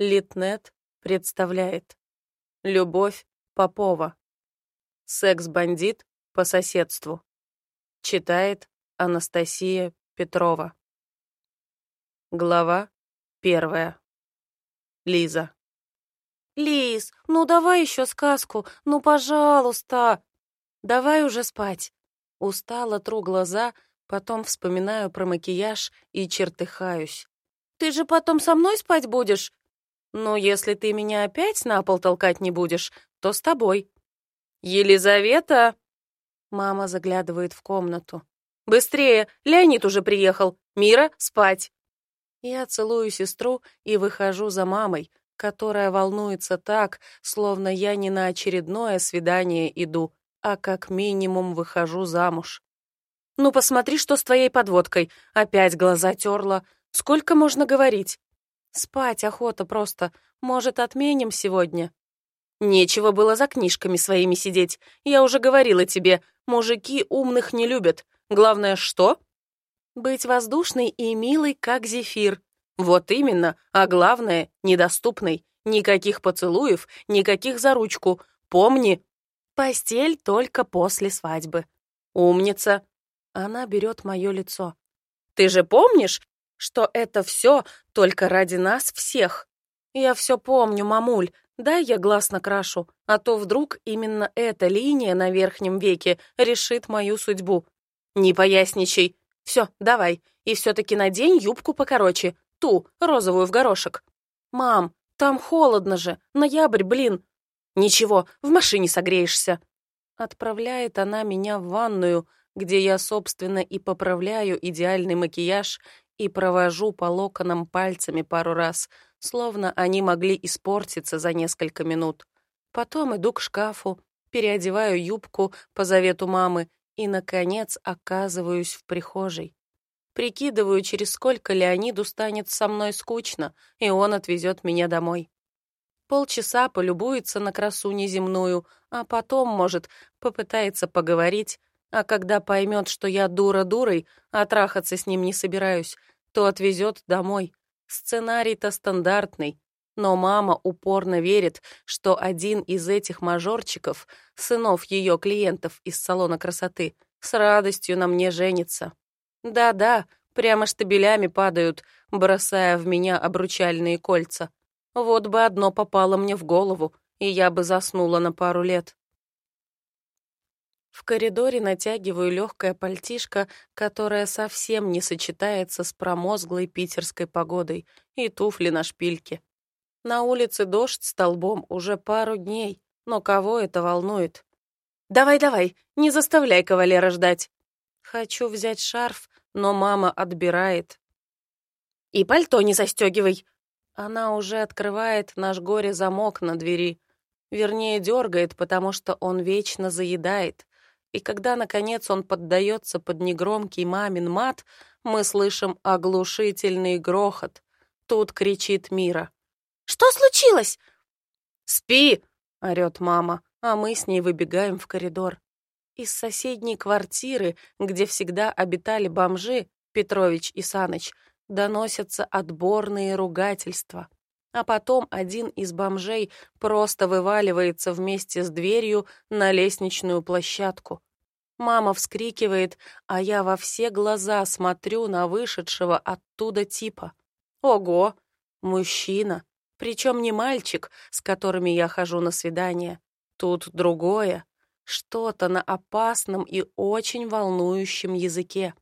Литнет представляет Любовь Попова Секс-бандит по соседству Читает Анастасия Петрова Глава первая Лиза «Лиз, ну давай еще сказку, ну пожалуйста!» «Давай уже спать!» Устала, тру глаза, потом вспоминаю про макияж и чертыхаюсь. «Ты же потом со мной спать будешь?» «Ну, если ты меня опять на пол толкать не будешь, то с тобой». «Елизавета!» Мама заглядывает в комнату. «Быстрее! Леонид уже приехал! Мира, спать!» Я целую сестру и выхожу за мамой, которая волнуется так, словно я не на очередное свидание иду, а как минимум выхожу замуж. «Ну, посмотри, что с твоей подводкой. Опять глаза терла. Сколько можно говорить?» Спать охота просто. Может, отменим сегодня? Нечего было за книжками своими сидеть. Я уже говорила тебе, мужики умных не любят. Главное, что? Быть воздушной и милой, как зефир. Вот именно, а главное, недоступной. Никаких поцелуев, никаких за ручку. Помни, постель только после свадьбы. Умница. Она берет мое лицо. Ты же помнишь, что это все только ради нас всех. Я все помню, мамуль, дай я глаз накрашу, а то вдруг именно эта линия на верхнем веке решит мою судьбу. Не поясничай. Все, давай, и все-таки надень юбку покороче, ту, розовую в горошек. Мам, там холодно же, ноябрь, блин. Ничего, в машине согреешься. Отправляет она меня в ванную, где я, собственно, и поправляю идеальный макияж и провожу по локонам пальцами пару раз, словно они могли испортиться за несколько минут. Потом иду к шкафу, переодеваю юбку по завету мамы и, наконец, оказываюсь в прихожей. Прикидываю, через сколько Леониду станет со мной скучно, и он отвезет меня домой. Полчаса полюбуется на красу неземную, а потом, может, попытается поговорить, а когда поймет, что я дура дурой, а трахаться с ним не собираюсь, то отвезет домой. Сценарий-то стандартный, но мама упорно верит, что один из этих мажорчиков, сынов ее клиентов из салона красоты, с радостью на мне женится. Да-да, прямо штабелями падают, бросая в меня обручальные кольца. Вот бы одно попало мне в голову, и я бы заснула на пару лет. В коридоре натягиваю легкое пальтишко, которое совсем не сочетается с промозглой питерской погодой, и туфли на шпильке. На улице дождь столбом уже пару дней, но кого это волнует? «Давай-давай, не заставляй кавалера ждать!» Хочу взять шарф, но мама отбирает. «И пальто не застегивай!» Она уже открывает наш горе-замок на двери. Вернее, дергает, потому что он вечно заедает и когда, наконец, он поддается под негромкий мамин мат, мы слышим оглушительный грохот. Тут кричит Мира. «Что случилось?» «Спи!» — орёт мама, а мы с ней выбегаем в коридор. Из соседней квартиры, где всегда обитали бомжи, Петрович и Саныч, доносятся отборные ругательства. А потом один из бомжей просто вываливается вместе с дверью на лестничную площадку. Мама вскрикивает, а я во все глаза смотрю на вышедшего оттуда типа. Ого, мужчина, причем не мальчик, с которыми я хожу на свидание. Тут другое, что-то на опасном и очень волнующем языке.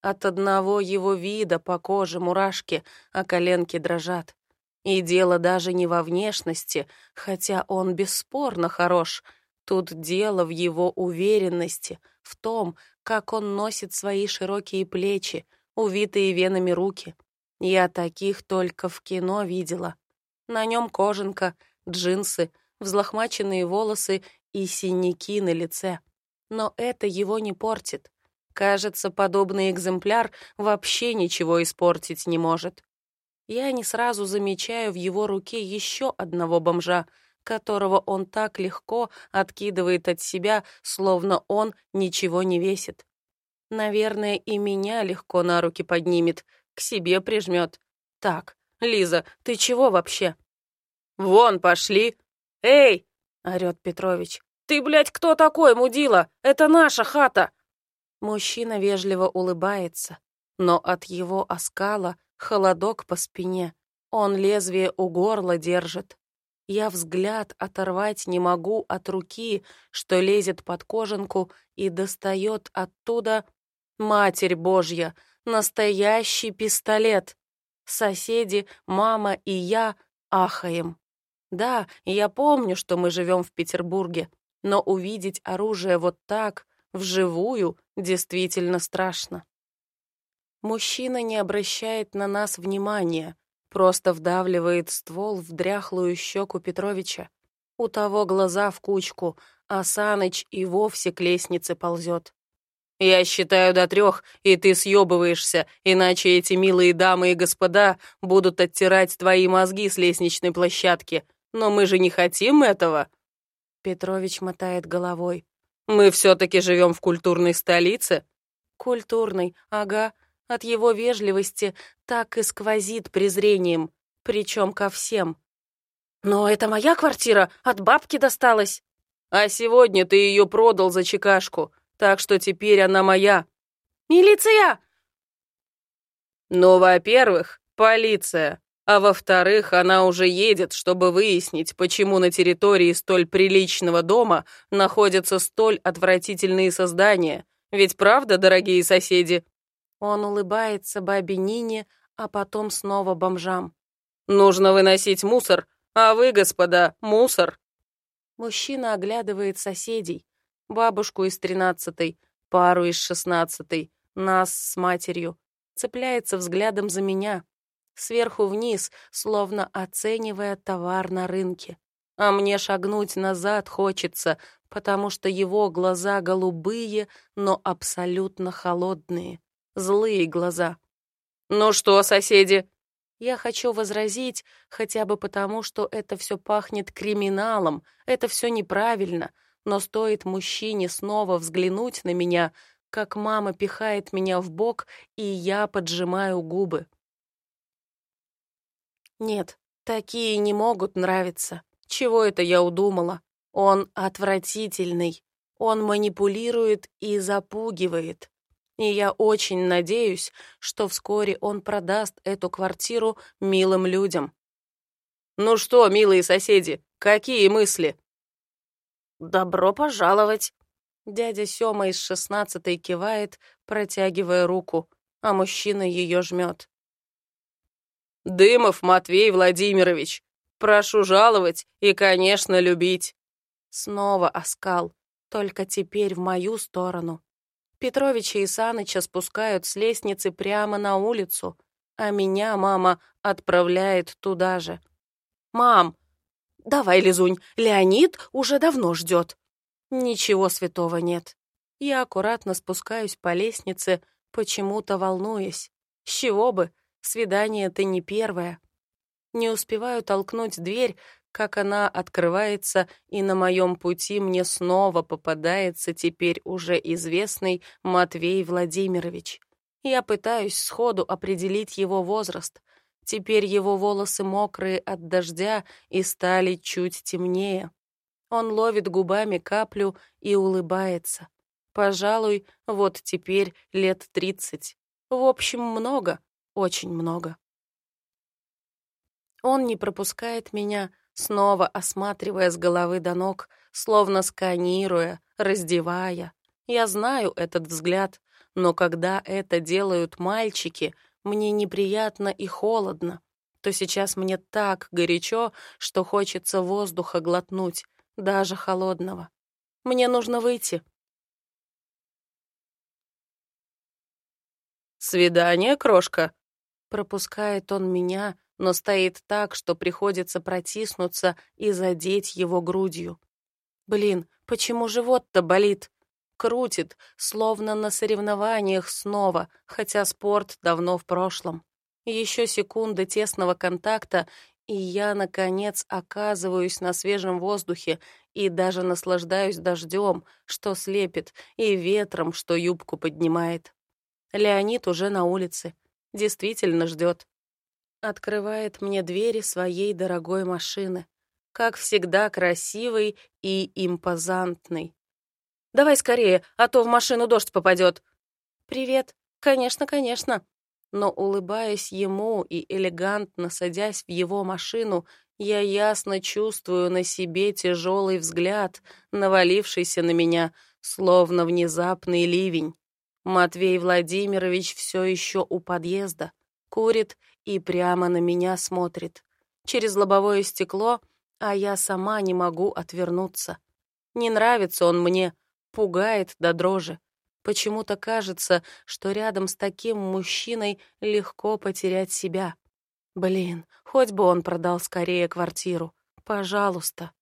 От одного его вида по коже мурашки, а коленки дрожат. И дело даже не во внешности, хотя он бесспорно хорош. Тут дело в его уверенности, в том, как он носит свои широкие плечи, увитые венами руки. Я таких только в кино видела. На нем кожанка, джинсы, взлохмаченные волосы и синяки на лице. Но это его не портит. Кажется, подобный экземпляр вообще ничего испортить не может я не сразу замечаю в его руке еще одного бомжа, которого он так легко откидывает от себя, словно он ничего не весит. Наверное, и меня легко на руки поднимет, к себе прижмет. Так, Лиза, ты чего вообще? Вон, пошли. Эй, орёт Петрович. Ты, блядь, кто такой, мудила? Это наша хата. Мужчина вежливо улыбается, но от его оскала холодок по спине. Он лезвие у горла держит. Я взгляд оторвать не могу от руки, что лезет под кожанку и достает оттуда... Матерь Божья! Настоящий пистолет! Соседи, мама и я ахаем. Да, я помню, что мы живем в Петербурге, но увидеть оружие вот так, вживую, действительно страшно. Мужчина не обращает на нас внимания, просто вдавливает ствол в дряхлую щеку Петровича. У того глаза в кучку, а Саныч и вовсе к лестнице ползет. «Я считаю до трех, и ты съебываешься, иначе эти милые дамы и господа будут оттирать твои мозги с лестничной площадки. Но мы же не хотим этого!» Петрович мотает головой. «Мы все-таки живем в культурной столице?» «Культурной, ага. От его вежливости так и сквозит презрением, причем ко всем. «Но это моя квартира, от бабки досталась!» «А сегодня ты ее продал за чекашку, так что теперь она моя!» «Милиция!» «Ну, во-первых, полиция, а во-вторых, она уже едет, чтобы выяснить, почему на территории столь приличного дома находятся столь отвратительные создания. Ведь правда, дорогие соседи?» Он улыбается бабе Нине, а потом снова бомжам. «Нужно выносить мусор, а вы, господа, мусор!» Мужчина оглядывает соседей. Бабушку из тринадцатой, пару из шестнадцатой, нас с матерью. Цепляется взглядом за меня сверху вниз, словно оценивая товар на рынке. А мне шагнуть назад хочется, потому что его глаза голубые, но абсолютно холодные. Злые глаза. «Ну что, соседи?» Я хочу возразить, хотя бы потому, что это все пахнет криминалом, это все неправильно, но стоит мужчине снова взглянуть на меня, как мама пихает меня в бок, и я поджимаю губы. Нет, такие не могут нравиться. Чего это я удумала? Он отвратительный. Он манипулирует и запугивает. И я очень надеюсь, что вскоре он продаст эту квартиру милым людям. «Ну что, милые соседи, какие мысли?» «Добро пожаловать!» Дядя Сёма из шестнадцатой кивает, протягивая руку, а мужчина ее жмет. Дымов Матвей Владимирович. Прошу жаловать и, конечно, любить». Снова оскал, только теперь в мою сторону. Петровича и Саныча спускают с лестницы прямо на улицу, а меня мама отправляет туда же. «Мам, давай, Лизунь, Леонид уже давно ждет». Ничего святого нет. Я аккуратно спускаюсь по лестнице, почему-то волнуясь. С чего бы? Свидание-то не первое. Не успеваю толкнуть дверь, как она открывается, и на моем пути мне снова попадается теперь уже известный Матвей Владимирович. Я пытаюсь сходу определить его возраст. Теперь его волосы мокрые от дождя и стали чуть темнее. Он ловит губами каплю и улыбается. Пожалуй, вот теперь лет тридцать. В общем, много, очень много. Он не пропускает меня, снова осматривая с головы до ног, словно сканируя, раздевая. Я знаю этот взгляд, но когда это делают мальчики, мне неприятно и холодно, то сейчас мне так горячо, что хочется воздуха глотнуть, даже холодного. Мне нужно выйти. «Свидание, крошка?» Пропускает он меня, но стоит так, что приходится протиснуться и задеть его грудью. Блин, почему живот-то болит? Крутит, словно на соревнованиях снова, хотя спорт давно в прошлом. Еще секунда тесного контакта, и я, наконец, оказываюсь на свежем воздухе и даже наслаждаюсь дождем, что слепит, и ветром, что юбку поднимает. Леонид уже на улице действительно ждет. Открывает мне двери своей дорогой машины. Как всегда, красивый и импозантный. «Давай скорее, а то в машину дождь попадет». «Привет. Конечно, конечно». Но, улыбаясь ему и элегантно садясь в его машину, я ясно чувствую на себе тяжелый взгляд, навалившийся на меня, словно внезапный ливень. Матвей Владимирович все еще у подъезда, курит и прямо на меня смотрит. Через лобовое стекло, а я сама не могу отвернуться. Не нравится он мне, пугает до дрожи. Почему-то кажется, что рядом с таким мужчиной легко потерять себя. Блин, хоть бы он продал скорее квартиру. Пожалуйста.